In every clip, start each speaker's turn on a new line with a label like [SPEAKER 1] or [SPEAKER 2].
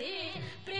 [SPEAKER 1] प्रे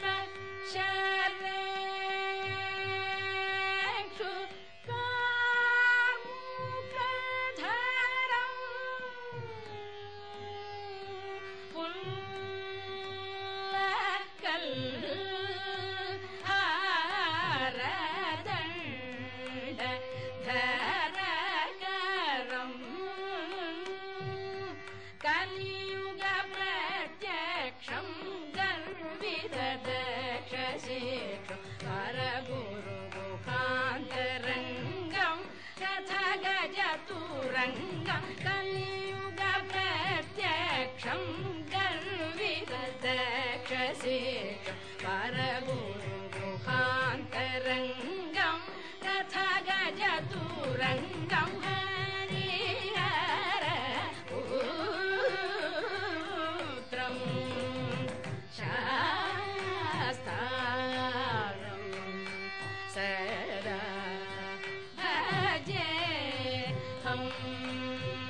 [SPEAKER 1] push. परगोरुकान्तरङ्गम् कथा गजतुरङ्गं रङ्गम् कलयुग प्रत्यक्षं गर्विसि परगोरु Música